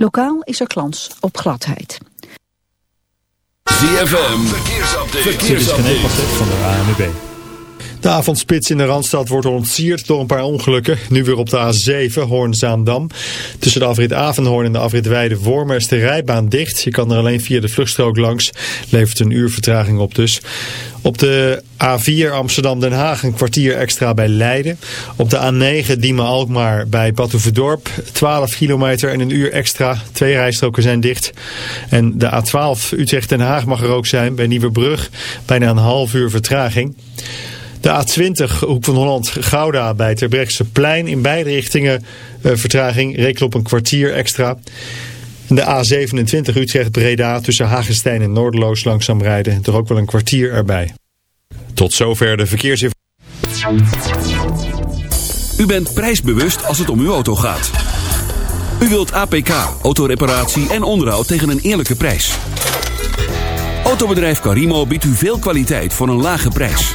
Lokaal is er kans op gladheid. ZFM, verkeersupdate. verkeersupdate. van de ANWB. De avondspits in de Randstad wordt ontsierd door een paar ongelukken. Nu weer op de A7, Hoorn-Zaandam. Tussen de afrit Avenhoorn en de afrit Weide-Wormer is de rijbaan dicht. Je kan er alleen via de vluchtstrook langs. Levert een uur vertraging op dus. Op de A4 Amsterdam-Den Haag een kwartier extra bij Leiden. Op de A9 Diemen-Alkmaar bij Badhoevedorp 12 kilometer en een uur extra. Twee rijstroken zijn dicht. En de A12 Utrecht-Den Haag mag er ook zijn bij Nieuwebrug. Bijna een half uur vertraging. De A20, Hoek van Holland, Gouda bij plein In beide richtingen uh, vertraging, reken op een kwartier extra. De A27 Utrecht-Breda tussen Hagenstein en Noorderloos langzaam rijden. Toch ook wel een kwartier erbij. Tot zover de verkeersinformatie. U bent prijsbewust als het om uw auto gaat. U wilt APK, autoreparatie en onderhoud tegen een eerlijke prijs. Autobedrijf Carimo biedt u veel kwaliteit voor een lage prijs.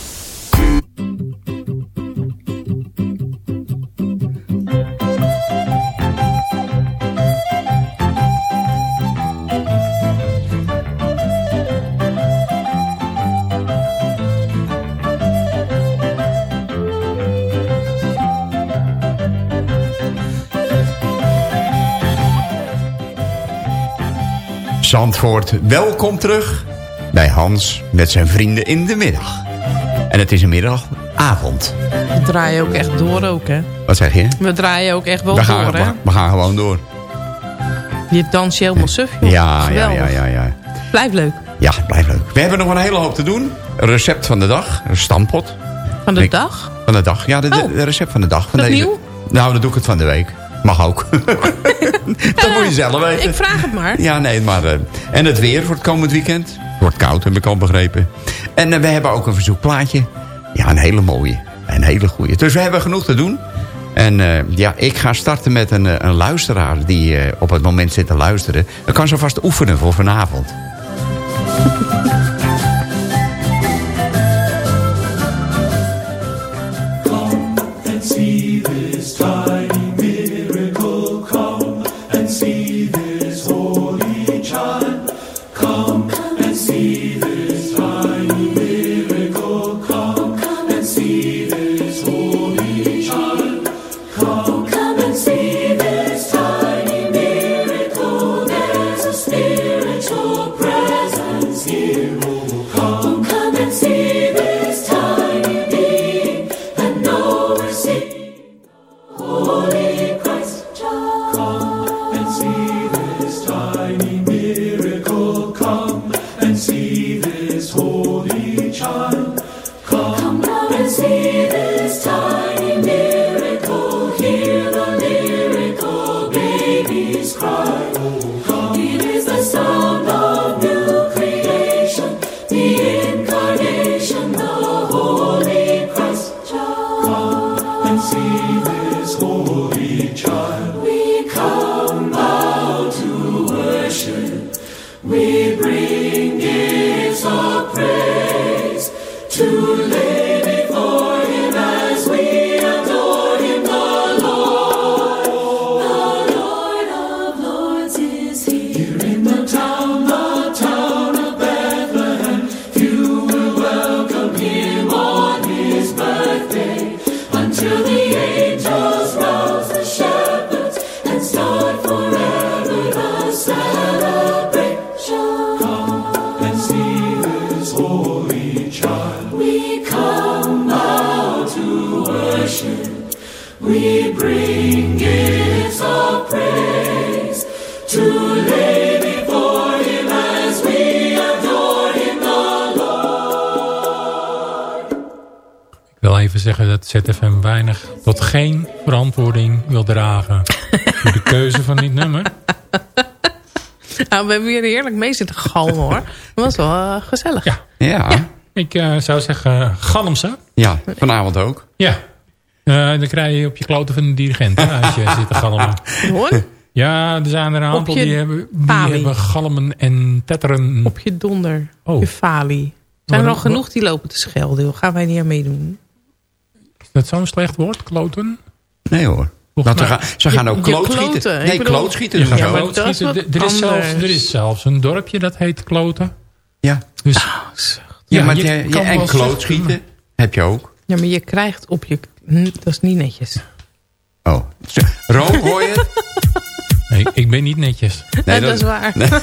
Zandvoort, welkom terug bij Hans met zijn vrienden in de middag. En het is een middagavond. We draaien ook echt door ook, hè? Wat zeg je? We draaien ook echt wel we gaan, door, hè? We, gaan gewoon door. Je dans je helemaal suf, joh. Ja, ja, ja, ja, ja. Blijf leuk. Ja, blijf leuk. We hebben nog een hele hoop te doen. recept van de dag, een stampot. Van de dag? Van de dag, ja, de, de, oh. recept van de dag. Van deze. nieuw? Nou, dan doe ik het van de week. Mag ook. dat moet je zelf weten. Ik vraag het maar. Ja, nee, maar... Uh, en het weer voor het komend weekend. Het wordt koud, heb ik al begrepen. En uh, we hebben ook een verzoekplaatje. Ja, een hele mooie. Een hele goede. Dus we hebben genoeg te doen. En uh, ja, ik ga starten met een, een luisteraar die op het moment zit te luisteren. Dan kan ze vast oefenen voor vanavond. Weer heerlijk mee zitten galmen hoor. Dat was wel eh, gezellig. Ja, Ja, ik eh, zou zeggen galmse. ja, vanavond ook. Ja, Eh, dan krijg je op je kloten van de dirigent hè, als je zit te galmen. Hoor, Ja, er zijn er een aantal die hebben, die palie. hebben galmen en tetteren. op je donder, Oh. je falie. Zijn er al genoeg die lopen te schelden? Gaan wij niet aan meedoen? Is dat zo'n slecht woord, kloten? Nee hoor. Want ze, gaan, ze gaan ook klootschieten. Nee, bedoel- klootschieten. Maar dat wat Er is, zelfs, er is zelfs een dorpje dat heet kloten. Ja. Dus, Ja, Ja, maar je je, en klootschieten heb je ook. Ja, maar je krijgt op je... Hm, dat is niet netjes. Oh. Zo. Ro, hoor je het? nee, ik ben niet netjes. Nee, dat, is waar. Nee.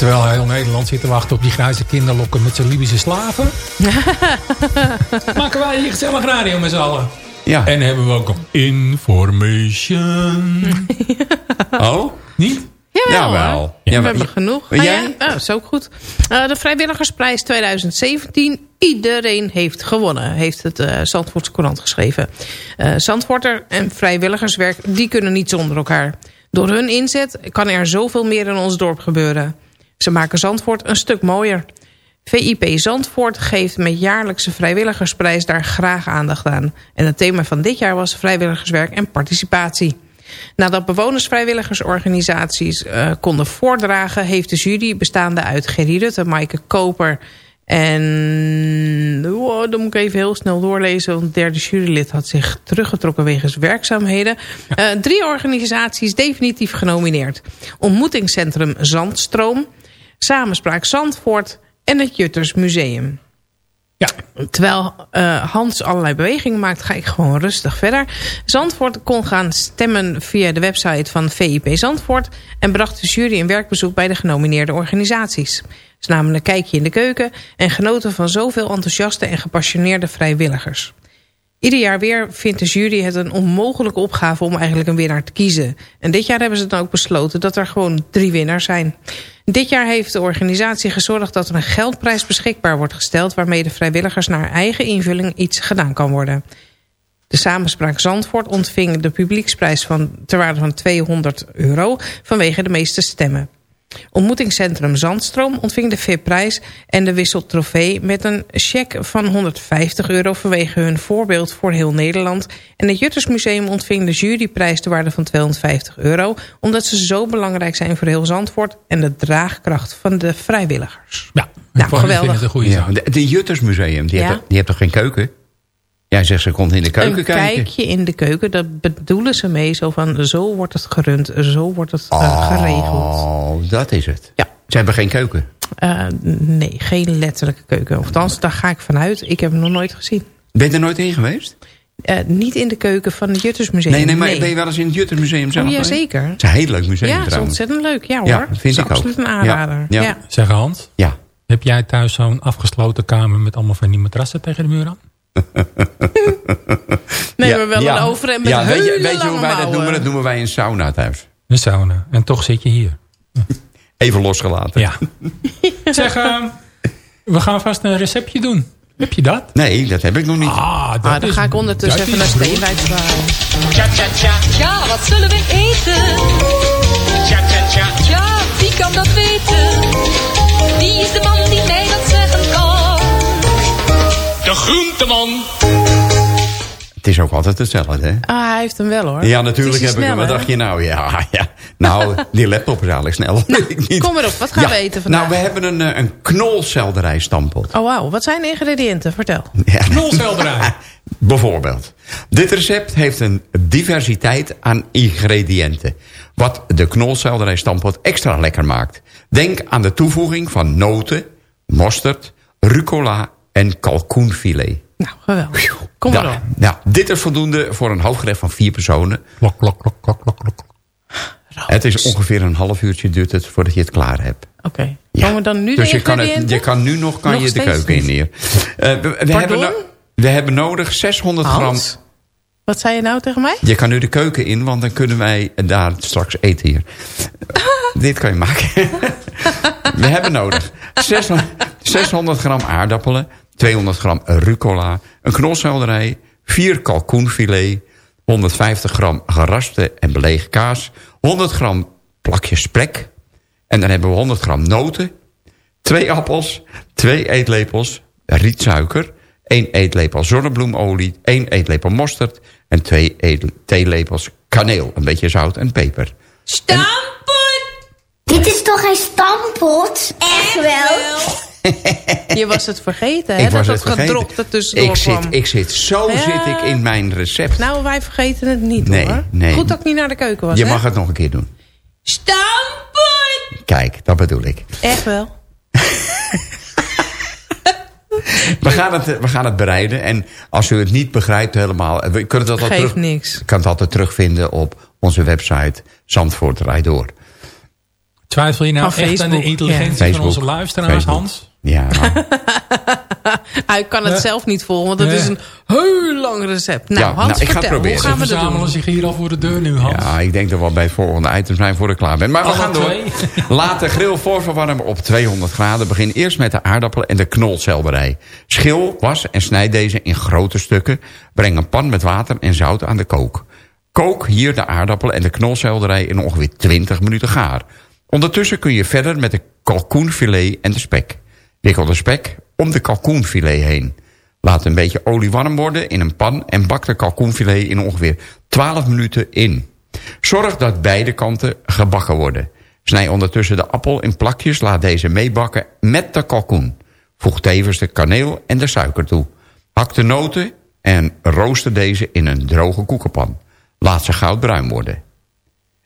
terwijl heel Nederland zit te wachten op die grijze kinderlokken met zijn Libische slaven. maken wij hier gezellig radio met z'n allen. Ja. En hebben we ook nog information. Oh? Niet? Jawel, Jawel. Ja, we hebben genoeg. Ah, jij? ja? Oh, dat is ook goed. Eh, de Vrijwilligersprijs 2017. Iedereen heeft gewonnen, heeft het uh, Zandvoortse Courant geschreven. Uh, Zandvoorter en vrijwilligerswerk, die kunnen niet zonder elkaar. Door hun inzet kan er zoveel meer in ons dorp gebeuren. Ze maken Zandvoort een stuk mooier. VIP Zandvoort geeft met jaarlijkse vrijwilligersprijs daar graag aandacht aan. En het thema van dit jaar was vrijwilligerswerk en participatie. Nadat bewonersvrijwilligersorganisaties uh, konden voordragen... heeft de jury bestaande uit Gerry Rutte, Maaike Koper... en oh, dan moet ik even heel snel doorlezen... want het derde jurylid had zich teruggetrokken wegens werkzaamheden... Uh, drie organisaties definitief genomineerd. Ontmoetingscentrum Zandstroom... Samenspraak Zandvoort en het Jutters Museum. Ja. Terwijl uh, Hans allerlei bewegingen maakt, ga ik gewoon rustig verder. Zandvoort kon gaan stemmen via de website van VIP Zandvoort... en bracht de jury een werkbezoek bij de genomineerde organisaties. Ze namen een kijkje in de keuken en genoten van zoveel enthousiaste en gepassioneerde vrijwilligers. Ieder jaar weer vindt de jury het een onmogelijke opgave om eigenlijk een winnaar te kiezen. En dit jaar hebben ze dan ook besloten dat er gewoon drie winnaars zijn. Dit jaar heeft de organisatie gezorgd dat er een geldprijs beschikbaar wordt gesteld... waarmee de vrijwilligers naar eigen invulling iets gedaan kan worden. De samenspraak Zandvoort ontving de publieksprijs van, ter waarde van 200 euro... vanwege de meeste stemmen. Ontmoetingscentrum Zandstroom ontving de VIP-prijs en de wisseltrofee met een cheque van 150 euro vanwege hun voorbeeld voor heel Nederland. En het Juttersmuseum ontving de juryprijs ter waarde van 250 euro, omdat ze zo belangrijk zijn voor heel Zandvoort en de draagkracht van de vrijwilligers. Ja, Nou, geweldig. het een goede Ja, zaak. de, de Juttersmuseum, die, Ja. heeft, die heeft toch geen keuken? Jij zegt ze komt in de keuken een kijken. kijkje in de keuken, dat bedoelen ze mee. Zo van, zo wordt het gerund, zo wordt het eh, geregeld. Oh, dat is het. Ja. Ze hebben geen keuken. Eh, nee, geen letterlijke keuken. Of Althans, daar ga ik vanuit. Ik heb hem nog nooit gezien. Ben je er nooit in geweest? Eh, niet in de keuken van het Juttersmuseum. Nee, nee, maar ben je wel eens in het Juttersmuseum zelf Oh, ja, geweest? zeker. Het is een heel leuk museum Ja, dat is trouwens. ontzettend leuk. Ja hoor. Ja, dat vind is ik ook. absoluut een aanrader. Ja, Ja, ja. Zeg Hans, Ja. heb jij thuis zo'n afgesloten kamer met allemaal van die matrassen tegen de muur aan? Nee, Ja, maar wel ja. een overhemd met ja, weet je, hele weet je hoe lange wij dat mouwen. noemen? Dat noemen wij een sauna thuis. Een sauna. En toch zit je hier. Even losgelaten. Ja. zeg, ehm, we gaan vast een receptje doen. Heb je dat? Nee, dat heb ik nog niet. Ah, dat Ah, dan is- ga ik ondertussen even naar is broer. Steenwijk vragen. Ja, wat zullen we eten? Ja, wie kan dat weten? Wie is de man die mij dat? De groenteman. Het is ook altijd hetzelfde, hè? Ah, hij heeft hem wel hoor. Ja, natuurlijk heb ik hem. Wat dacht je nou? Ja, ja. Nou, die laptop is eigenlijk snel. Niet. kom erop. Wat gaan we eten vandaag? Nou, we hebben een, eh, een knolselderij stampot. Oh wauw, wat zijn de ingrediënten? Vertel. Ja. Knolselderij. Bijvoorbeeld. Dit recept heeft een diversiteit aan ingrediënten. Wat de knolselderij stampot extra lekker maakt. Denk aan de toevoeging van noten, mosterd, rucola en kalkoenfilet. Nou, geweldig. Kom maar op. ja, dit is voldoende voor een hoofdgerecht van vier personen. Klok, klok, klok, klok, klok, klok. Het is ongeveer een half uurtje duurt het voordat je het klaar hebt. Oké. Ja. Komen we dan nu dus de je kan, het, je kan nu nog, kan Nog je de keuken in neer. Eh, we, we hebben we hebben nodig 600 gram... Wat zei je nou tegen mij? Je kan nu de keuken in, want dan kunnen wij daar straks eten hier. Dit kan je maken. we hebben nodig 600, 600 gram aardappelen, 200 gram rucola, een knolselderij, 4 kalkoenfilet, 150 gram geraspte en belegen kaas, 100 gram plakjes sprek. En dan hebben we 100 gram noten, 2 appels, 2 eetlepels rietsuiker, 1 eetlepel zonnebloemolie, 1 eetlepel mosterd en 2 theelepels kaneel, een beetje zout en peper. Stampot! Dit is toch geen stampot? Echt wel? Je was het vergeten, hè? ik dat was het dat vergeten. gedrocht er tussendoor ik zit, kwam. ik zit, zo Ja. zit ik in mijn recept. Nou, wij vergeten het niet, Nee, hoor. nee. Goed dat ik niet naar de keuken was, Je hè? mag het nog een keer doen. Stampot! Kijk, dat bedoel ik. Echt wel. We gaan het, we gaan het bereiden. En als u het niet begrijpt helemaal... We kunnen dat altijd Geeft terug, niks. kan het altijd terugvinden op onze website Zandvoort Rijdoor. Twijfel je nou Van echt aan de intelligentie ja. van onze luisteraars, Facebook. Hans? Ja, Hij kan het zelf niet volgen, want het is een heel lang recept. Nou, Ja, Hans, nou, ik ga het proberen. hoe gaan we verzamelen doen? zich hier al voor de deur nu, Hans. ja, ik denk dat we bij het volgende item zijn voor ik klaar ben. Maar we Alle gaan door. twee. Laat de grill voorverwarmen op 200 graden. Begin eerst met de aardappelen en de knolselderij. Schil, was en snijd deze in grote stukken. Breng een pan met water en zout aan de kook. Kook hier de aardappelen en de knolselderij in ongeveer 20 minuten gaar. Ondertussen kun je verder met de kalkoenfilet en de spek. Wikkel de spek om de kalkoenfilet heen. Laat een beetje olie warm worden in een pan... en bak de kalkoenfilet in ongeveer 12 minuten in. Zorg dat beide kanten gebakken worden. Snij ondertussen de appel in plakjes. Laat deze meebakken met de kalkoen. Voeg tevens de kaneel en de suiker toe. Hak de noten en rooster deze in een droge koekenpan. Laat ze goudbruin worden.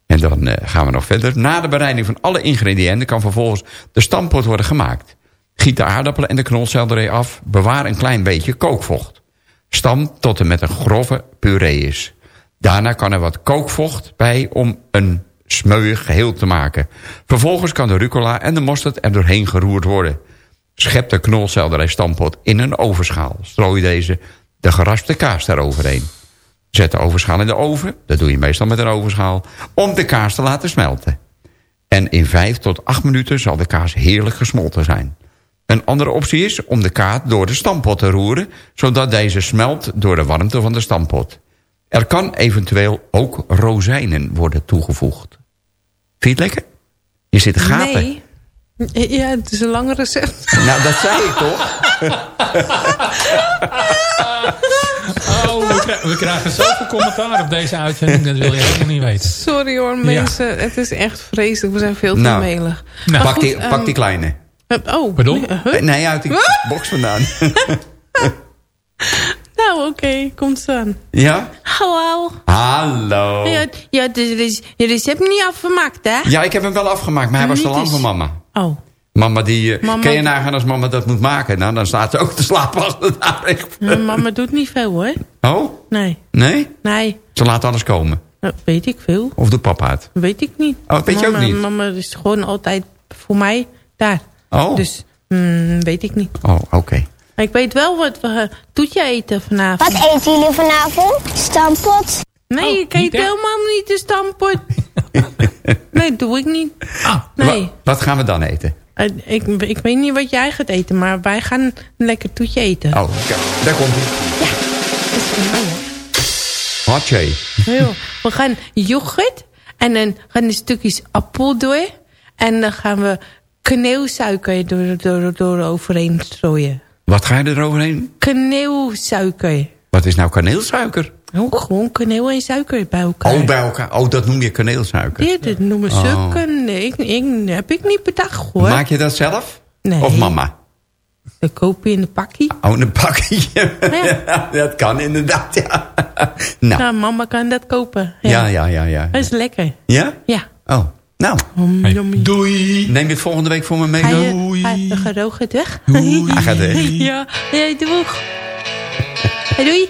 En dan eh, gaan we nog verder. Na de bereiding van alle ingrediënten kan vervolgens de stampot worden gemaakt. Giet de aardappelen en de knolselderij af. Bewaar een klein beetje kookvocht. Stam tot en met een grove puree is. Daarna kan er wat kookvocht bij om een smeuig geheel te maken. Vervolgens kan de rucola en de mosterd er doorheen geroerd worden. Schep de knolselderij stampot in een ovenschaal. Strooi deze de geraspte kaas daaroverheen. Zet de ovenschaal in de oven, dat doe je meestal met een ovenschaal... om de kaas te laten smelten. En in 5 tot 8 minuten zal de kaas heerlijk gesmolten zijn. Een andere optie is om de kaas door de stampot te roeren... zodat deze smelt door de warmte van de stampot. Er kan eventueel ook rozijnen worden toegevoegd. Vind je het lekker? Je zit te gapen. Nee. Ja, het is een lang recept. Nou, dat zei ik toch? Oh, we, krijgen, we krijgen zoveel commentaar op deze uitzending. Dat wil je helemaal niet weten. Sorry hoor, mensen. Het is echt vreselijk. We zijn veel te Nou. melig. Nou, pak, die, pak ehm, die kleine. eh, oh. Pardon? huh? Nee, uit die box vandaan. Nou, oké. Komt aan. ja? Hallo. Hallo. Ja, ja, de, de, je recept niet afgemaakt, hè? Ja, ik heb hem wel afgemaakt, maar hij was te lang voor mama. Oh. Mama, die... eh, Mama- Kan je nagaan als mama dat moet maken? Nou, dan staat ze ook te slapen als het daar. Ja, mama doet niet veel, hoor. Oh? Nee. Nee? Nee. Ze laat alles komen. Dat weet ik veel. Of doet papa het? Weet ik niet. Oh, weet je ook mama, niet? Mama is gewoon altijd voor mij daar. Oh. Dus, mm, weet ik niet. Oh, oké. Maar ik weet wel wat we uh, toetje eten vanavond. Wat eten jullie vanavond? Stampot? Nee, ik eet niet, hè? helemaal niet de stampot. nee, doe ik niet. Ah, Nee. Wa- wat gaan we dan eten? Eh, ik, ik weet niet wat jij gaat eten, maar wij gaan een lekker toetje eten. Oh, daar komt hij. Dat is mij. Hatje. Ja, we gaan yoghurt en dan gaan er stukjes appel door. En dan gaan we kaneelsuiker door, door, door overheen strooien. Wat ga je er overheen? Kaneelsuiker. Wat is nou kaneelsuiker? Oh, gewoon kaneel en suiker bij elkaar. Oh, bij elkaar. Oh, dat noem je kaneelsuiker. Ja, dat noemen ze Oh. sukken. Nee, ik, ik, heb ik niet bedacht hoor. Maak je dat zelf? Nee. Of mama? Dat koop je in de pakkie. Oh, een pakje. Ja. dat kan inderdaad, ja. Nou, Nou, mama kan dat kopen. Ja. ja, ja, ja, ja. Dat is lekker. Ja? Ja. Oh, nou. Hey, doei. Neem je het volgende week voor me mee? Ga dan? je, ga, de geroog gaat weg? Hij gaat weg. ja, ja, doeg. Hey, doei.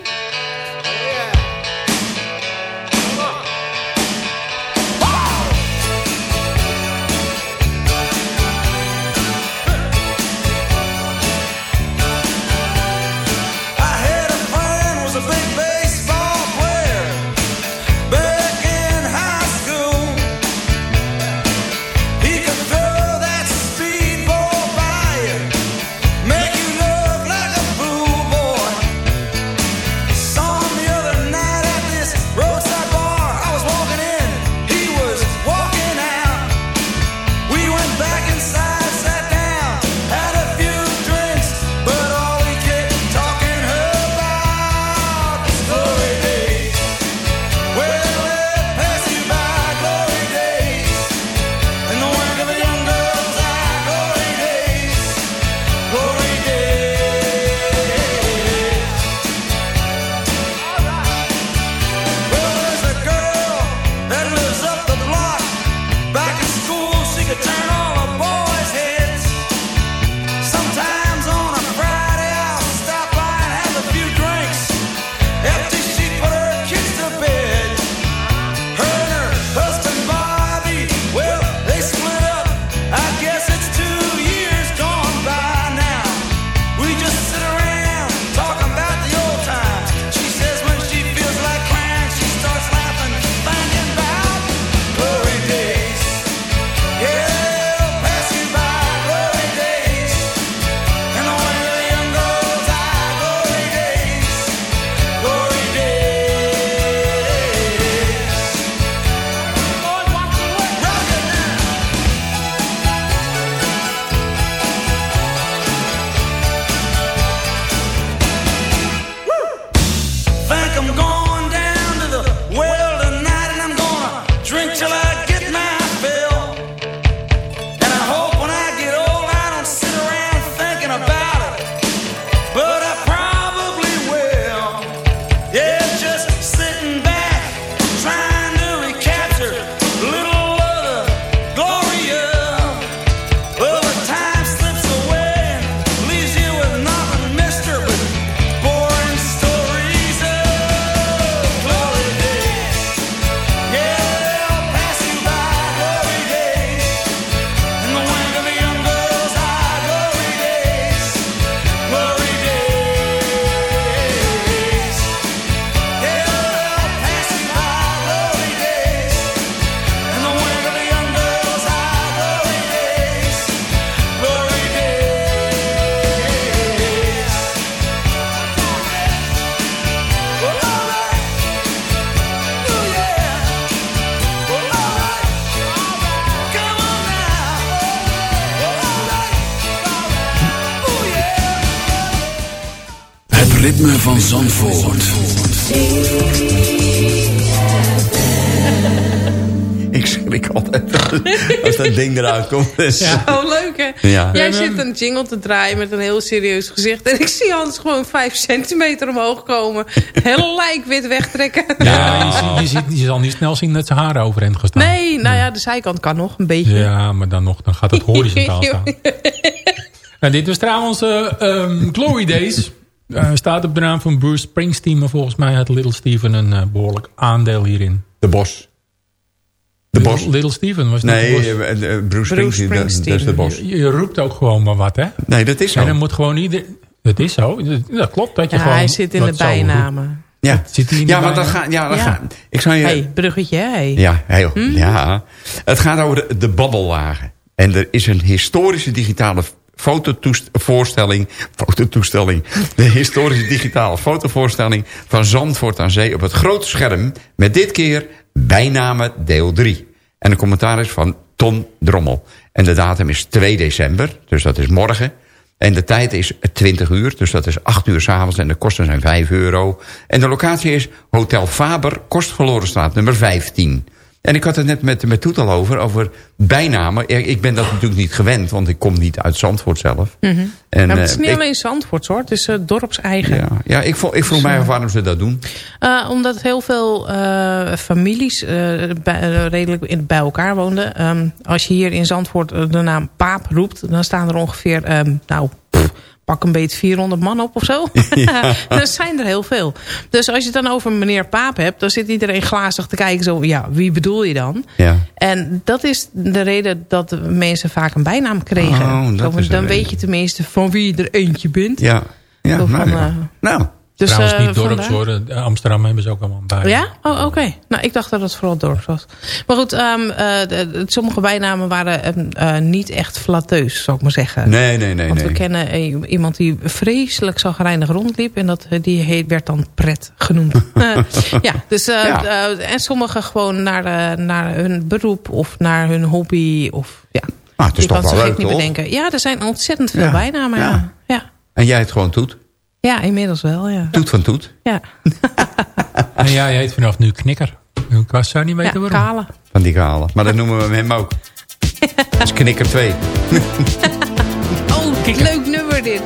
als dat ding eruit komt. Dus. Oh, leuk hè? Ja. Jij zit een jingle te draaien met een heel serieus gezicht. En ik zie Hans gewoon vijf centimeter omhoog komen. Heel lijkwit wegtrekken. Ja, je, ziet- je, ziet, je zal niet snel zien dat zijn haren overeind gaan staan. Nee, nou ja, de zijkant kan nog een beetje. Ja, maar dan nog, dan gaat het horizontaal staan. En dit was trouwens eh, ehm, Glory Days. Eh, staat op de naam van Bruce Springsteen. Maar volgens mij had Little Steven een eh, behoorlijk aandeel hierin. De Bos. De Bos. Little Steven was niet de Nee, Bos. eh, eh, Bruce Springsteen, dat- dat is de Bos. Je, je roept ook gewoon maar wat, hè? Nee, dat is zo. En dan moet gewoon ieder... Dat is zo. Dat, klopt. Dat je Ja, gewoon hij zit in de bijnamen. Ja, Zit hij in de ja maar dat gaat... Ja, dat Ja. gaat ik zou je... hey, bruggetje, hey. Ja, heel, Hm? ja. Het gaat over de, de babbelwagen. En er is een historische digitale fotovoorstelling... Fototoestelling. De historische digitale fotovoorstelling van Zandvoort aan Zee... op het grote scherm. Met dit keer bijnamen deel 3. En de commentaar is van Ton Drommel. En de datum is 2 december, dus dat is morgen. En de tijd is 20 uur, dus dat is 8 uur s'avonds en de kosten zijn 5 euro. En de locatie is Hotel Faber, Kostverlorenstraat nummer 15. En ik had het net met, met Toet al over, over bijnamen. Ik, ben dat natuurlijk niet gewend, want ik kom niet uit Zandvoort zelf. Mhm. En, Nou, het is eh, niet ik- alleen Zandvoort hoor, het is uh, dorpseigen. ja, ja, ik, vo- ik vroeg mij af waarom ze dat doen. Uh, omdat heel veel uh, families bij, redelijk in, bij elkaar woonden. Um, als je hier in Zandvoort de naam Paap roept... dan staan er ongeveer, um, nou, pak een beetje 400 man op of zo. Ja. dat zijn er heel veel. Dus als je het dan over meneer Paap hebt... dan zit iedereen glazig te kijken zo... ja, wie bedoel je dan? Ja. En dat is de reden dat mensen vaak een bijnaam kregen. Oh, dat zo, dan weet je tenminste van wie je er eentje bent. Ja, ja, nou, van, ja. uh, nou. Dus, Trouwens uh, niet dorps vandaar- hoor. Eh, Amsterdam hebben ze ook allemaal bij. Ja? Oh, oké. Nou, ik dacht dat het vooral dorp was. Maar goed, um, uh, de, de, sommige bijnamen waren um, uh, niet echt flatteus, zou ik maar zeggen. Nee, nee, nee. Want nee. we kennen uh, iemand die vreselijk zagrijnig rondliep. En dat, uh, die heet, werd dan pret genoemd. Ja, dus, uh, Ja. uh, en sommigen gewoon naar, uh, naar hun beroep of naar hun hobby. Of, ja. Ah, het is Je toch kan wel leuk, niet toch? bedenken. Ja, er zijn ontzettend veel Ja. bijnamen. Ja. Ja. Ja. Ja. En jij het gewoon Toet? Ja, inmiddels wel, ja. Toet van Toet? Ja, En jij heet vanaf nu Knikker. Ik was zou niet ja weten waarom. kale. Van die kale. Maar dat noemen we hem ook. Dat is knikker 2. Oh, leuk nummer dit.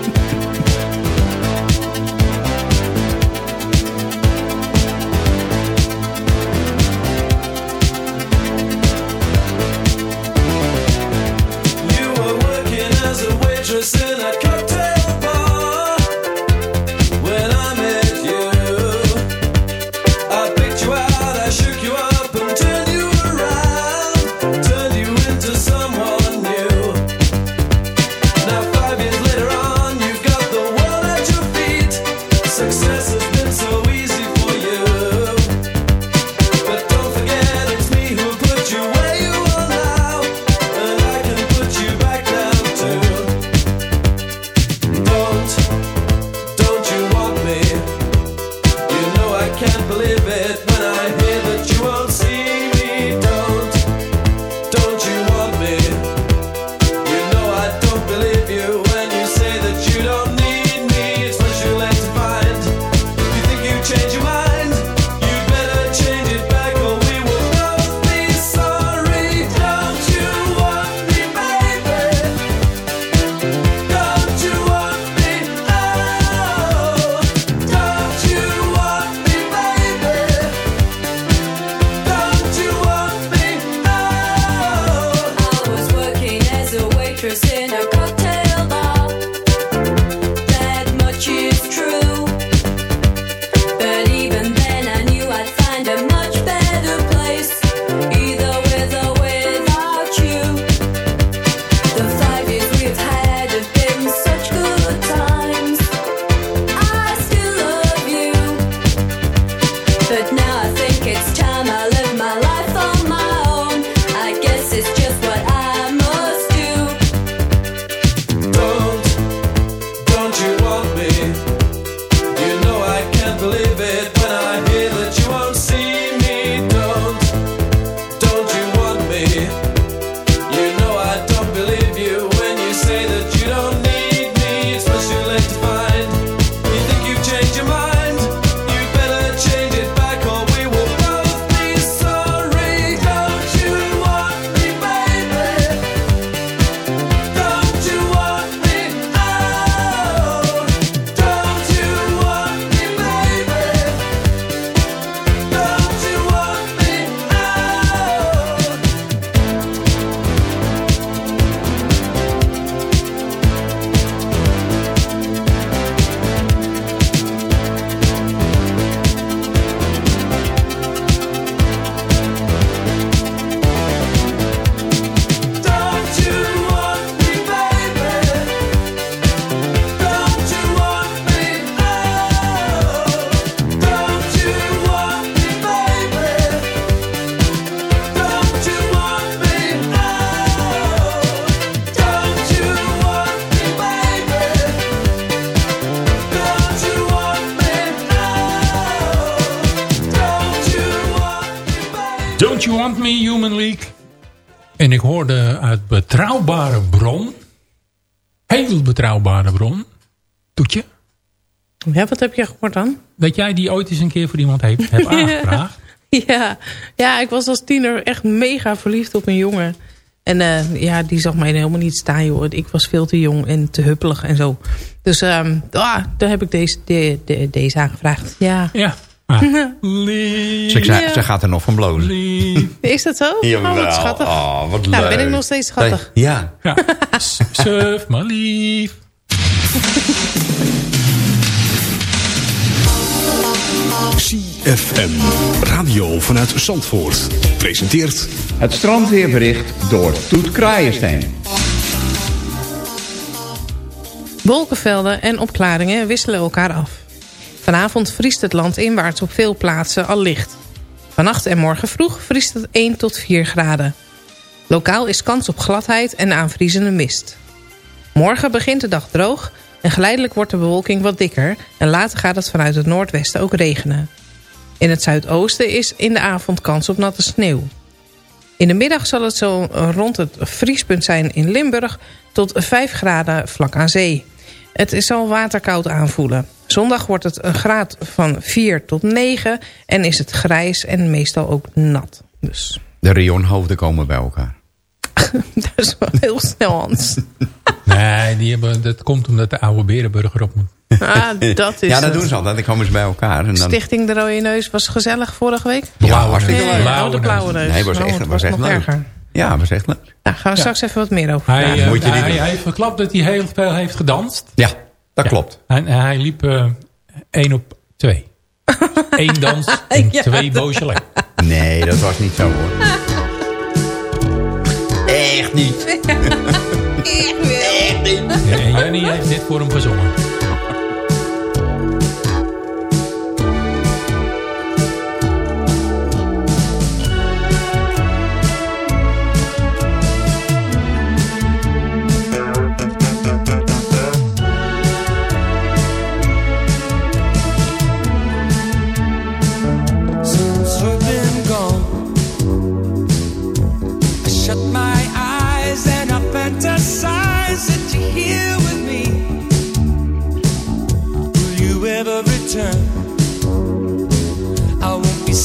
Human League. En ik hoorde uit betrouwbare bron. Heel betrouwbare bron. Toetje. Ja, wat heb je gehoord dan? Dat jij die ooit eens een keer voor iemand heeft, hebt aangevraagd. Ja. ja, ik was als tiener echt mega verliefd op een jongen. En eh, ja, die zag mij helemaal niet staan, joh. Ik was veel te jong en te huppelig en zo. Dus ehm ah, daar heb ik deze, de, de- deze aangevraagd. Ja. Ja. Lief. Ze, ze, ze gaat er nog van blozen. Is dat zo? Jawel. Oh, wat schattig. Oh, wat Nou, leuk. ben ik nog steeds schattig. Ja. Ja. Surf maar lief. CFM. Radio vanuit Zandvoort. Presenteert Het strandweerbericht door Toet Kraaienstein. Wolkenvelden en opklaringen wisselen elkaar af. Vanavond vriest het land inwaarts op veel plaatsen al licht. Vannacht en morgen vroeg vriest het 1 tot 4 graden. Lokaal is kans op gladheid en aanvriezende mist. Morgen begint de dag droog en geleidelijk wordt de bewolking wat dikker... en later gaat het vanuit het noordwesten ook regenen. In het zuidoosten is in de avond kans op natte sneeuw. In de middag zal het zo rond het vriespunt zijn in Limburg... tot 5 graden vlak aan zee. Het zal waterkoud aanvoelen. Zondag wordt het een graad van 4 tot 9 en is het grijs en meestal ook nat. Dus De rionhoofden komen bij elkaar. dat is wel heel snel, Hans. Nee, die hebben, dat komt omdat de oude Berenburger op moet. Ah, dat is ja, dat het. doen ze altijd. Dan komen ze bij elkaar. En dan... Stichting De Rode Neus was gezellig vorige week. Ja, hartstikke Nee, leuk. oh, de blauwe neus. Nee, was Nou, echt, was echt nog leuk. erger. Ja, was echt leuk. Nou, gaan we straks even wat meer over Hij, eh, Moet je niet hij, doen. hij heeft verklapt dat hij heel veel heeft gedanst. Ja, dat Ja. klopt. En hij liep eh één op twee. Eén dans en Ja. twee Beaujolais. Nee, dat was niet zo hoor. Echt niet. Echt niet. En Jenny heeft dit voor hem gezongen.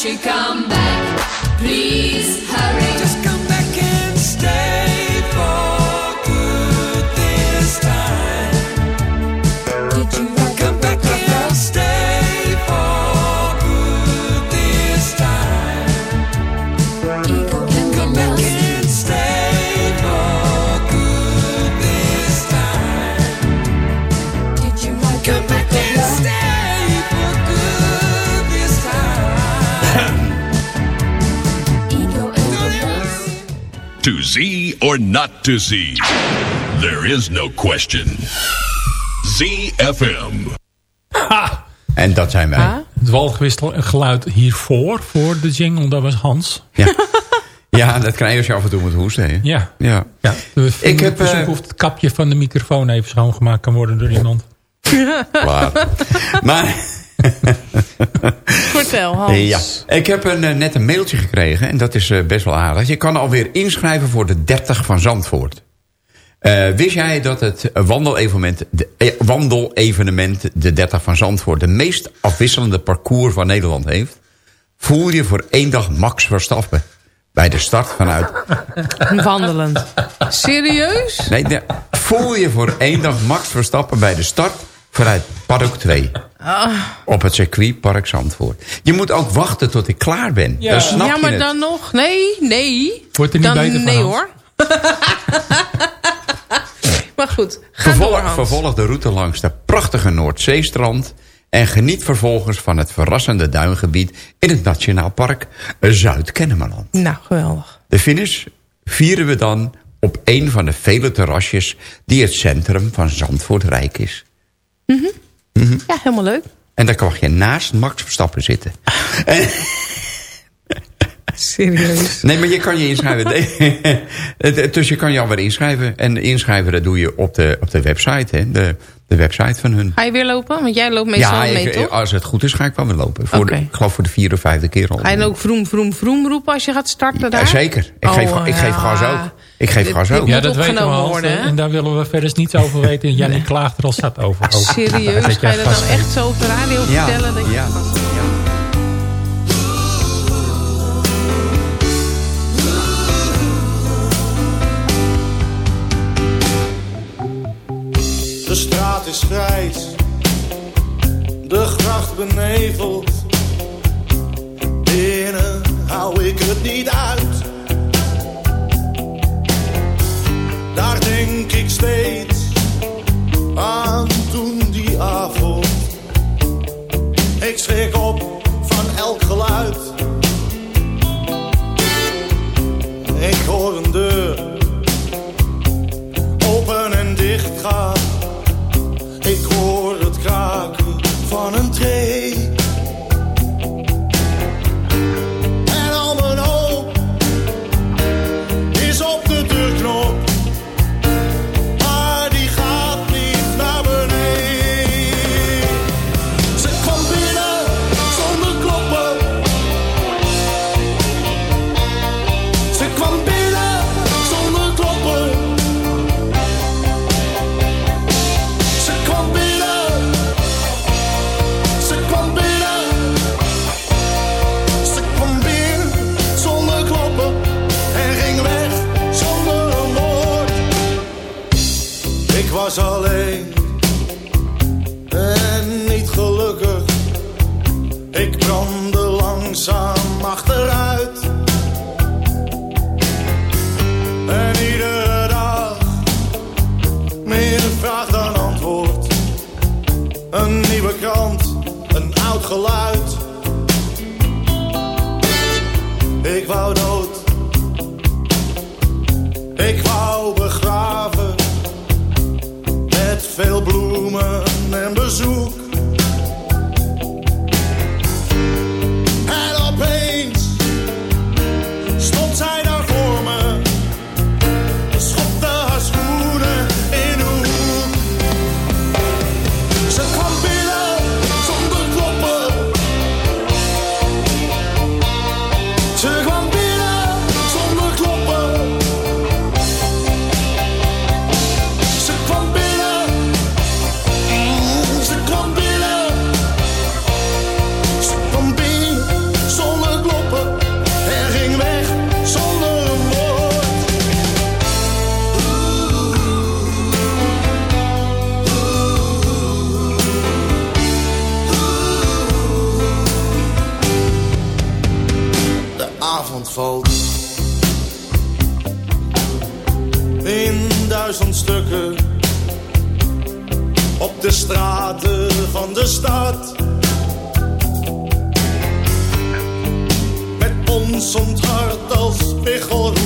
she come? Or not to Z? There is no question. ZFM. En dat zijn wij. Ha? Het walgwisselgeluid hiervoor, voor de jingle, dat was Hans. Ja. ja, dat krijg je als je af en toe moet hoesten. Hè? Ja. Ja. ja. Ik heb, verzoeken eh, of het kapje van de microfoon even schoongemaakt kan worden door iemand. Klaar. maar... Vertel, Hans. Ja, ik heb een, eh, net een mailtje gekregen en dat is eh, best wel aardig. Je kan alweer inschrijven voor de 30 van Zandvoort. Eh, wist jij dat het wandelevenement de, eh, wandelevenement de 30 van Zandvoort... de meest afwisselende parcours van Nederland heeft? Voel je voor één dag Max Verstappen. Bij de start vanuit... Wandelend. Serieus? Nee, de- voel je voor één dag Max Verstappen bij de start vanuit Park 2. Ah. Op het circuit Park Zandvoort. Je moet ook wachten tot ik klaar ben. Ja. Dan snap ja, je maar het. dan nog. Nee, nee. Wordt er niet dan, beter Nee Hans? hoor. maar goed, ga door, Vervolg, Hans. vervolg de route langs de prachtige Noordzeestrand... en geniet vervolgens van het verrassende duingebied... in het Nationaal Park Zuid-Kennemerland. Nou, geweldig. De finish vieren we dan op een van de vele terrasjes... die het centrum van Zandvoort rijk is. Ja, helemaal leuk. En dan mag je naast Max Verstappen zitten. En- Serieus. nee, maar je kan je inschrijven. Dus je kan je alweer inschrijven. En inschrijven dat doe je op de, op de website. Hè? De, de website van hun. Ga je weer lopen? Want jij loopt meestal ja, mee, ik- toch? als het goed is ga ik wel weer lopen. Voor de, ik geloof voor de vierde of vijfde keer al. Ga je dan ook vroom, vroom, vroom roepen als je gaat starten daar? Ja, zeker. Ik, Oh, geef, ik geef ja. gas ook. Ik geef gas ook. Ja, dat weten we al. worden? En daar willen we verder niets over weten. Jannie klaagt er al zat over. Ook. Serieus? Dat Ga je dat nou echt zo op de radio Ja, vertellen? Dat je... ja. De straat is grijs, de gracht beneveld. Binnen hou ik het niet uit. Daar denk ik steeds aan toen die avond. Ik schrik op van elk geluid. Ik hoor een deur open en dicht gaan. Ik hoor het kraken van een tree. Geluid. Ik wou dood. Ik wou begraven. Met veel bloemen en bezoek. Van de stad. Met ons onthart als spiegelhoede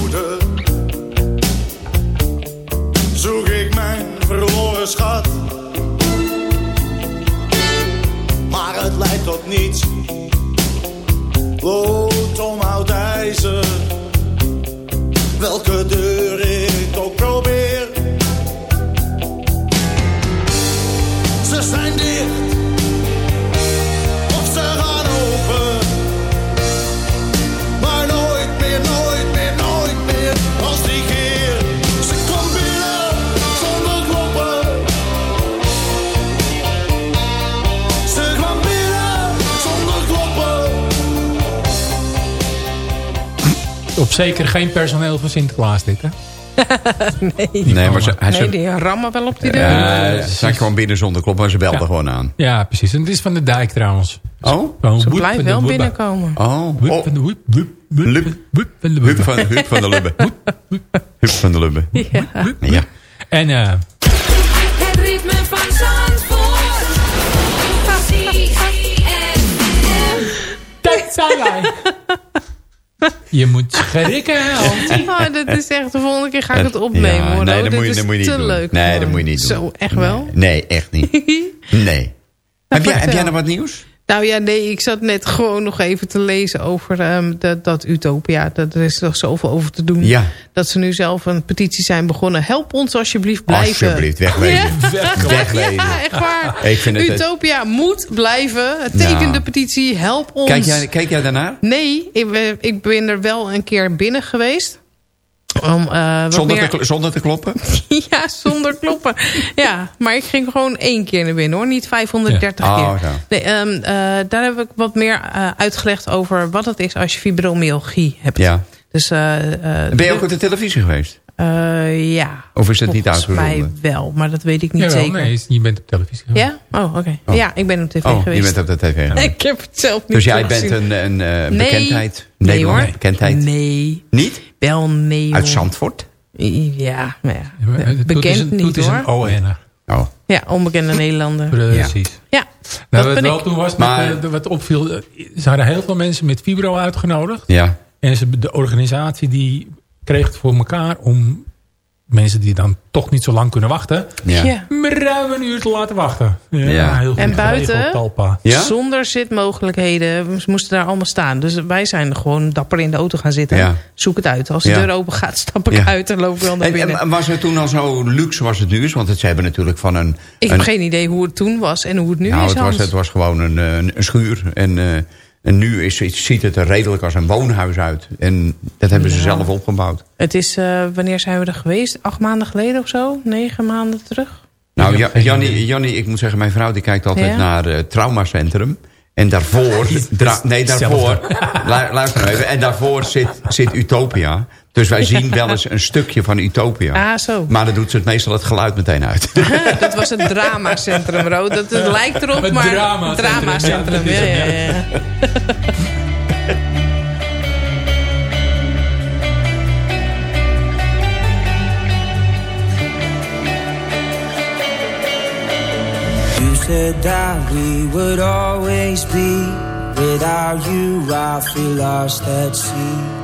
zeker geen personeel van Sinterklaas dit, hè? nee. Nee, maar ze, hij nee, die rammen wel op die deur. Ja, ze zijn gewoon binnen zonder klop, maar ze belden Ja. gewoon aan. Ja, precies. En het is van de dijk trouwens. Oh? Ze blijft de wel binnenkomen. Oh, oh. van de woep, Lub. woep van de woepa. van, Huub van de Lubbe. Huub van de Lubbe. Ja. En eh, Het ritme van Zandvoort. ZFM. dat zijn wij. Je moet schrikken. Oh, dat is echt, de volgende keer ga ik het opnemen Ja, hoor. Nee, Oh, dat moet je, is dat moet je niet doen. leuk. Nee, dat moet je niet doen. Zo, echt wel? Nee, echt niet. Nee. Heb jij, heb jij nog wat nieuws? Nou ja, nee, ik zat net gewoon nog even te lezen over ehm, dat, dat Utopia. Dat, er is nog zoveel over te doen. Ja. Dat ze nu zelf een petitie zijn begonnen. Help ons alsjeblieft blijven. Alsjeblieft, wegwezen. Ja. Wegwezen. Ja, echt waar. Ik vind het- Utopia moet blijven. Teken Nou. de petitie. Help ons. Kijk jij, kijk jij daarnaar? Nee, ik ben, ik ben er wel een keer binnen geweest. Om, eh, Zonder, meer... te, zonder te kloppen? Ja, zonder kloppen. Ja, maar ik ging gewoon één keer naar binnen hoor. Niet 530 Ja. keer. Oh. Nee, ehm, eh, daar heb ik wat meer eh, uitgelegd over wat het is als je fibromyalgie hebt. Ja. Dus, eh, eh, Ben je ook de- op de televisie geweest? eh, ja. Of is het niet Volgens mij uitgezonden? wel, maar dat weet ik niet Jawel, zeker. nee, je bent op televisie. geweest. Ja? Oh, oké. Oh. Ja, ik ben op tv Oh, geweest. je bent op de tv geweest. Ik heb het zelf niet Dus jij bent een, een eh, Nee. Nee, Nederland hoor. bekendheid? Nee. Niet? Wel nee Uit. Zandvoort? Ja, ja. Ja, Bekend een, niet is hoor. een ON. Oh. Ja, onbekende Nederlander. Precies. Ja, Nou, dat wat ben wel ik. toen was, Maar- met, eh, wat opviel, eh, ze hadden heel veel mensen met fibro uitgenodigd. Ja. En ze, de organisatie die kreeg het voor elkaar om mensen die dan toch niet zo lang kunnen wachten... Ja. Ruim een uur te laten wachten. Ja, Ja. heel goed En buiten? Talpa. Ja? Zonder zitmogelijkheden. Ze moesten daar allemaal staan. Dus wij zijn gewoon dapper in de auto gaan zitten. Ja. Zoek het uit. Als de Ja. deur open gaat, stap ik Ja. uit en loop ik wel naar En, binnen. en was het toen al zo luxe zoals het nu is? Want het, ze hebben natuurlijk van een... ik een, heb geen idee hoe het toen was en hoe het nu nou, is, het was, het was gewoon een, eh, een, een schuur. En, eh, en nu is, ziet het er redelijk als een woonhuis uit. En dat hebben ze Ja. zelf opgebouwd. Het is, eh, wanneer zijn we er geweest? Acht maanden geleden of zo? Negen maanden terug? Nou, Ja- Jannie, ik moet zeggen, mijn vrouw die kijkt altijd Ja? naar het traumacentrum. En daarvoor, nee, daarvoor, lu- luister nou even, en daarvoor zit, zit Utopia. Dus wij zien wel eens een stukje van Utopia. Ah, zo. Maar dan doet ze het meestal het geluid meteen uit. dat was het dramacentrum, Ro. Dat, het lijkt erop, Het maar... dramacentrum, dramacentrum, ja, ja. You said that we would always be. Without you, I feel lost at sea.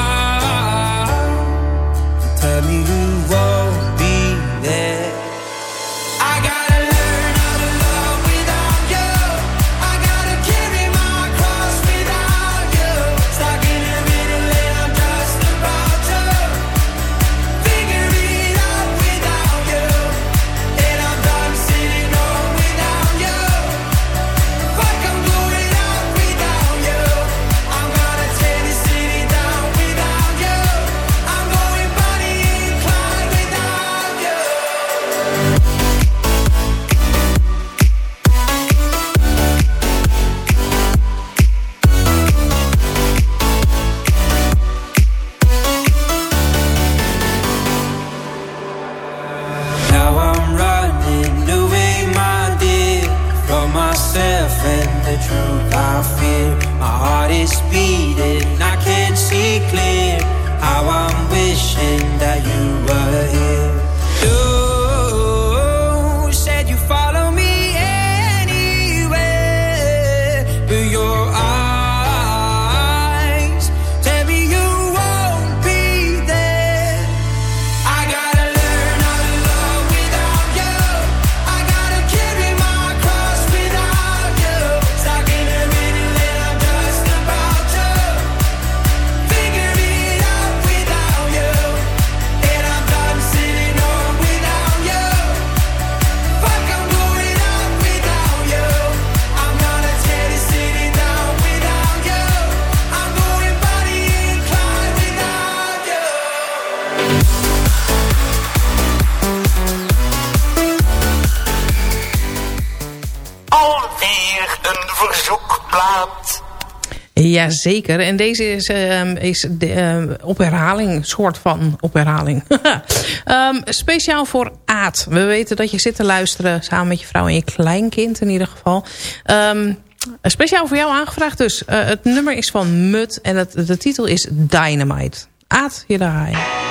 Jazeker, en deze is, ehm, is ehm, op herhaling, soort van op herhaling. Ehm, speciaal voor Aad. We weten dat je zit te luisteren samen met je vrouw en je kleinkind in ieder geval. Speciaal voor jou aangevraagd dus. Eh, het nummer is van Mut en de titel is Dynamite. Aad, hier daar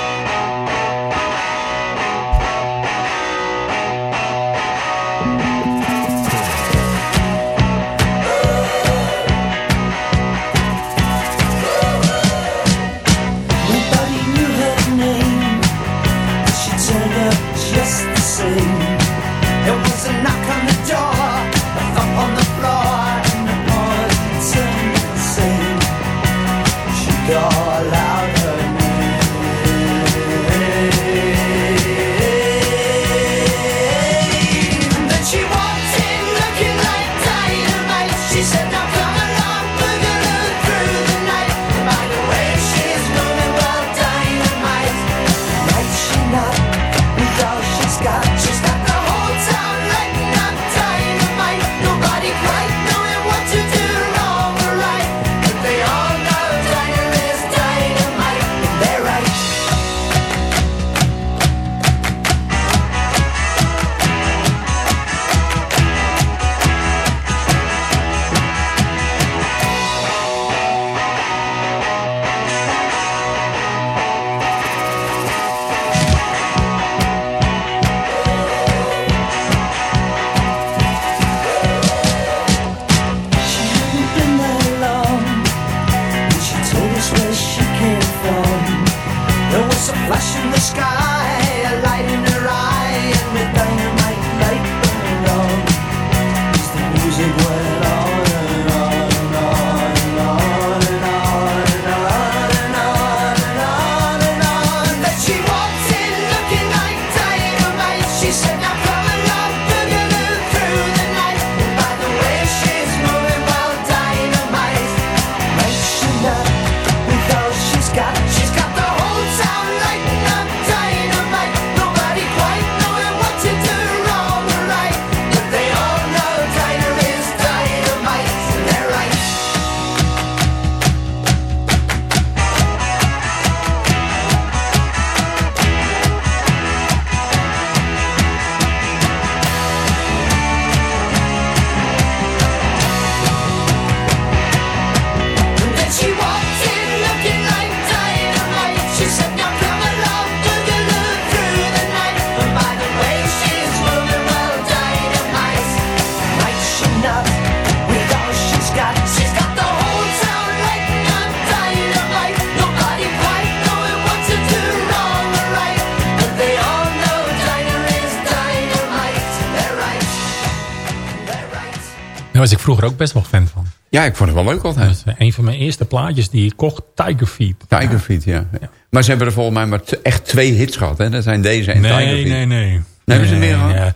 Vroeger ook best wel fan van. Ja, ik vond het wel leuk altijd. Dat is een van mijn eerste plaatjes die ik kocht. Tiger Feet. Tiger Feet, ja. Maar ze hebben er volgens mij maar echt twee hits gehad. Hè? Dat zijn deze en Tiger Nee, Feet. nee, nee. Nee, hebben ze meer gehad? ja.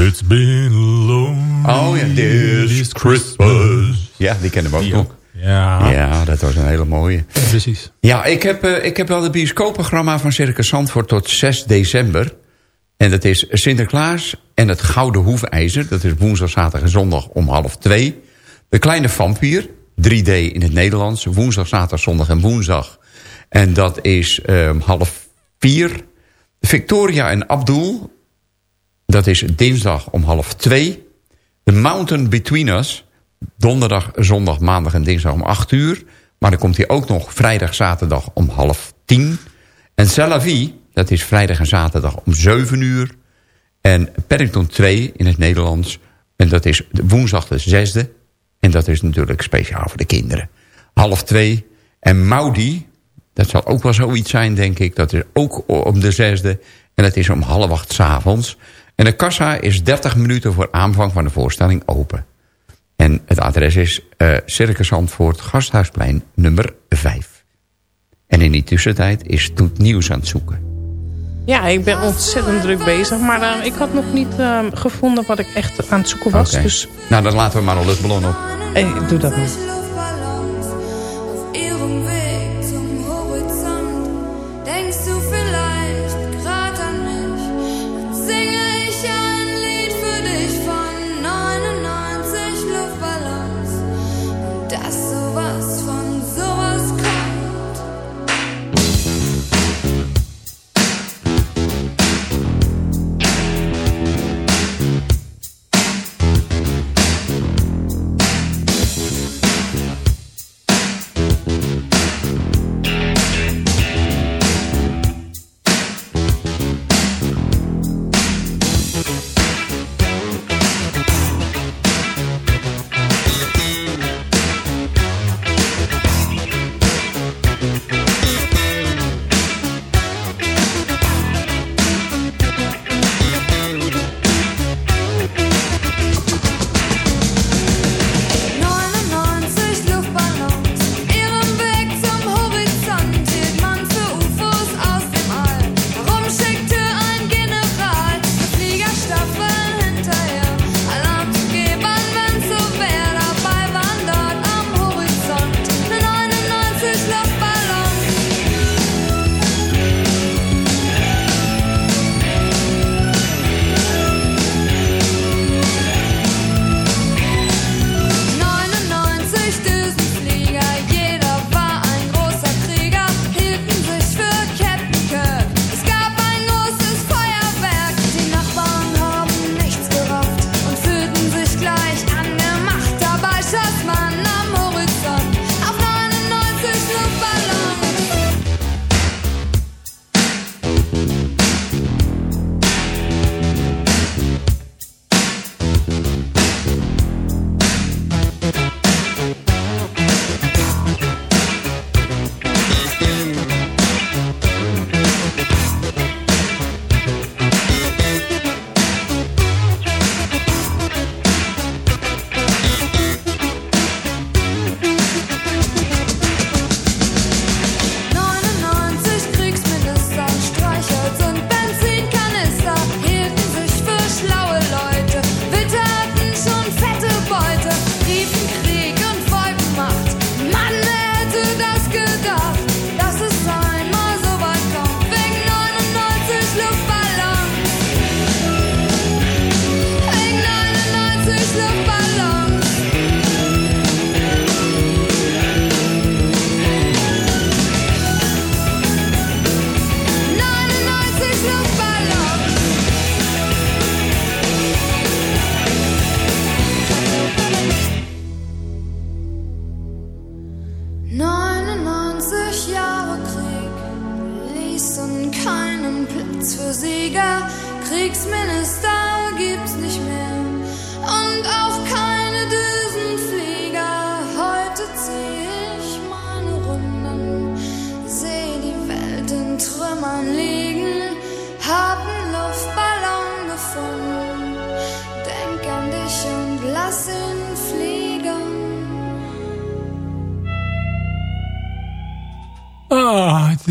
It's been long Oh ja, This Christmas. Ja, die kennen we ook nog. Ja. Ja, dat was een hele mooie. Precies. Ja, ik heb, eh, ik heb wel het bioscoopprogramma van Circus Zandvoort tot 6 december. En dat is Sinterklaas en het Gouden Hoefijzer. Dat is woensdag, zaterdag en zondag om half twee. De Kleine Vampier, 3D in het Nederlands. Woensdag, zaterdag, zondag en woensdag. En dat is ehm, half vier. Victoria en Abdul, dat is dinsdag om half twee. The Mountain Between Us, donderdag, zondag, maandag en dinsdag om 8 uur. Maar dan komt hij ook nog vrijdag, zaterdag om half 10. En Celavie, dat is vrijdag en zaterdag om 7 uur. En Paddington 2 in het Nederlands. En dat is woensdag de zesde. En dat is natuurlijk speciaal voor de kinderen. Half 2. En Maudi, dat zal ook wel zoiets zijn, denk ik. Dat is ook om de zesde. En dat is om half acht avonds. En de kassa is 30 minuten voor aanvang van de voorstelling open. En het adres is eh Circus Gasthuisplein, nummer 5. En in die tussentijd is Toet Nieuws aan het zoeken. Ja, ik ben ontzettend druk bezig. Maar eh, ik had nog niet eh, gevonden wat ik echt aan het zoeken was. Dus Nou, dan laten we maar een luchtballon op. ik doe dat niet.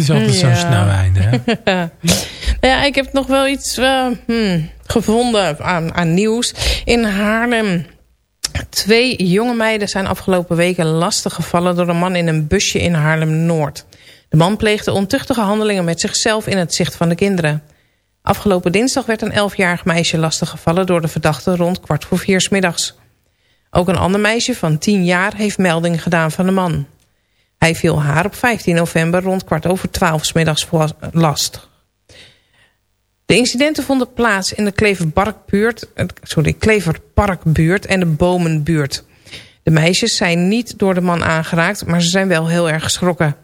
Is altijd Ja. snel einde. Hè? Nou ja, ik heb nog wel iets eh, hmm, gevonden aan, aan nieuws. In Haarlem. Twee jonge meiden zijn afgelopen weken lastig gevallen... door een man in een busje in Haarlem-Noord. De man pleegde ontuchtige handelingen met zichzelf in het zicht van de kinderen. Afgelopen dinsdag werd een elfjarig meisje lastiggevallen... door de verdachte rond kwart voor vier 's middags. Ook een ander meisje van 10 jaar heeft melding gedaan van de man. Hij viel haar op 15 november rond kwart over 12 's middags last. De incidenten vonden plaats in de Kleverparkbuurt, eh, sorry, Kleverparkbuurt en de Bomenbuurt. De meisjes zijn niet door de man aangeraakt, maar ze zijn wel heel erg geschrokken.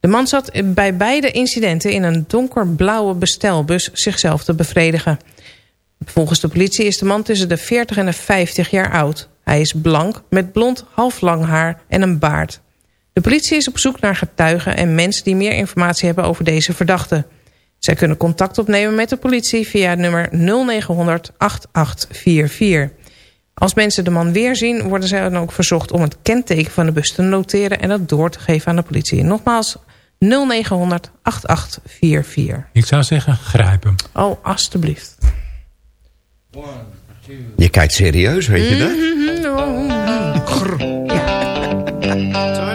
De man zat bij beide incidenten in een donkerblauwe bestelbus zichzelf te bevredigen. Volgens de politie is de man tussen de 40 en de 50 jaar oud. Hij is blank, met blond halflang haar en een baard. De politie is op zoek naar getuigen en mensen die meer informatie hebben over deze verdachte. Zij kunnen contact opnemen met de politie via het nummer 0900 8844. Als mensen de man weer zien, worden zij dan ook verzocht om het kenteken van de bus te noteren en dat door te geven aan de politie. Nogmaals 0900 8844. Ik zou zeggen, grijp hem. Oh, alstublieft. Je kijkt serieus, weet je dat? Mhm, Grr. Big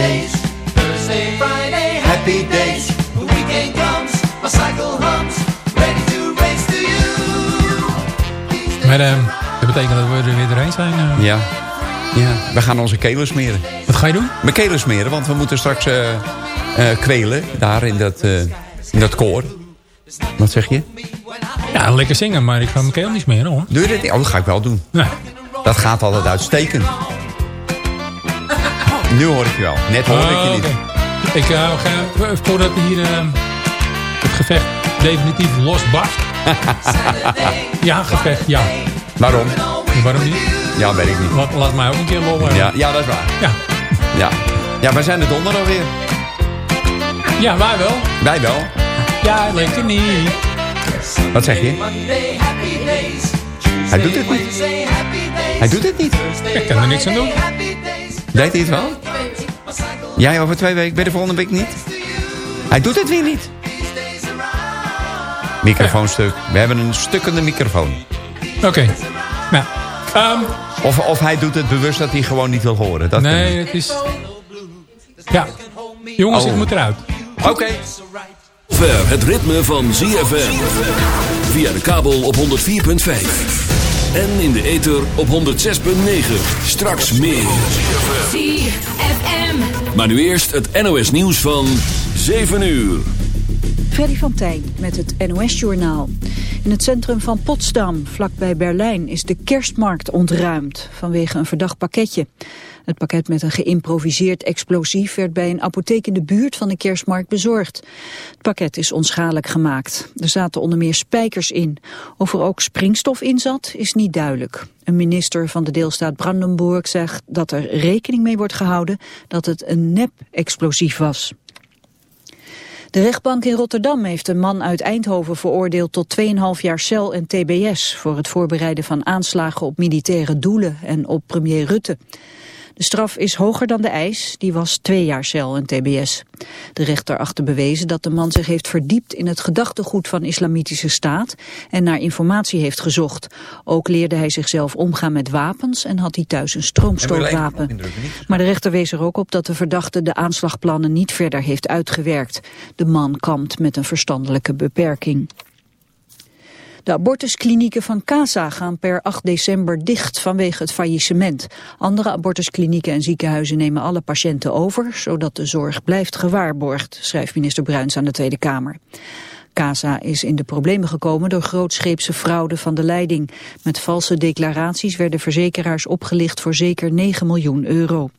days. Thursday, Friday, happy days. The weekend comes, my cycle hums, ready to race to you. Maar eh, dat betekent dat we er weer doorheen zijn. eh. Ja. ja. We gaan onze kelen smeren. Wat ga je doen? Mijn kelen smeren, want we moeten straks eh, eh, kwelen. Daar in dat, eh, in dat koor. Wat zeg je? Ja, lekker zingen, maar ik ga mijn keel niet meer hoor. Doe je dit niet? Oh, dat ga ik wel doen. Dat gaat altijd uitstekend. Nu hoor ik je wel. Net hoor ik je Oh, niet. Ik uh, ga, voordat hier uh, het gevecht definitief losbarst. ja, gevecht, ja. Waarom? Waarom niet? Ja, weet ik niet. Laat, laat mij ook een keer lol Ja, ja, dat is waar. Ja. Ja, ja wij zijn er donderdag weer. Ja, wij wel. Wij wel. Ja, lekker niet. Wat zeg je? Hij doet het niet. Hij doet het niet. Ik kan er niks aan doen. Deed hij het wel? Jij over twee weken, bij de volgende week niet? Hij doet het weer niet. Microfoonstuk. We hebben een stukkende microfoon. Oké. Okay. Nou, um, of, of hij doet het bewust dat hij gewoon niet wil horen. Dat nee, het is... Ja. Jongens, oh. ik moet eruit. Oké. Okay. Ver het ritme van ZFM. Via de kabel op 104.5. En in de ether op 106.9. Straks meer. ZFM. Maar nu eerst het NOS nieuws van 7 uur. Freddy van Tijn met het NOS-journaal. In het centrum van Potsdam, vlakbij Berlijn, is de kerstmarkt ontruimd vanwege een verdacht pakketje. Het pakket met een geïmproviseerd explosief werd bij een apotheek in de buurt van de kerstmarkt bezorgd. Het pakket is onschadelijk gemaakt. Er zaten onder meer spijkers in. Of er ook springstof in zat, is niet duidelijk. Een minister van de deelstaat Brandenburg zegt dat er rekening mee wordt gehouden dat het een nep-explosief was. De rechtbank in Rotterdam heeft een man uit Eindhoven veroordeeld tot 2,5 jaar cel en tbs voor het voorbereiden van aanslagen op militaire doelen en op premier Rutte. De straf is hoger dan de eis, die was twee jaar cel en tbs. De rechter achter bewezen dat de man zich heeft verdiept in het gedachtegoed van islamitische staat en naar informatie heeft gezocht. Ook leerde hij zichzelf omgaan met wapens en had hij thuis een stroomstootwapen. Maar de rechter wees er ook op dat de verdachte de aanslagplannen niet verder heeft uitgewerkt. De man kampt met een verstandelijke beperking. De abortusklinieken van CASA gaan per 8 december dicht vanwege het faillissement. Andere abortusklinieken en ziekenhuizen nemen alle patiënten over, zodat de zorg blijft gewaarborgd, schrijft minister Bruins aan de Tweede Kamer. CASA is in de problemen gekomen door grootscheepse fraude van de leiding. Met valse declaraties werden verzekeraars opgelicht voor zeker 9 miljoen euro.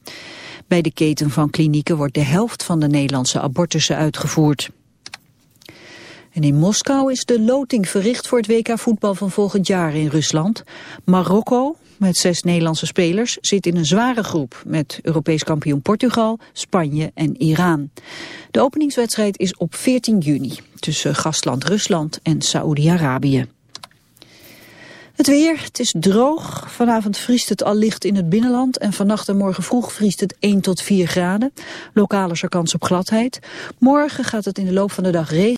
Bij de keten van klinieken wordt de helft van de Nederlandse abortussen uitgevoerd. En in Moskou is de loting verricht voor het WK voetbal van volgend jaar in Rusland. Marokko, met zes Nederlandse spelers, zit in een zware groep met Europees kampioen Portugal, Spanje en Iran. De openingswedstrijd is op 14 juni tussen gastland Rusland en Saoedi-Arabië. Het weer, het is droog. Vanavond vriest het al licht in het binnenland en vannacht en morgen vroeg vriest het 1 tot 4 graden. Lokaal is er kans op gladheid. Morgen gaat het in de loop van de dag regenen.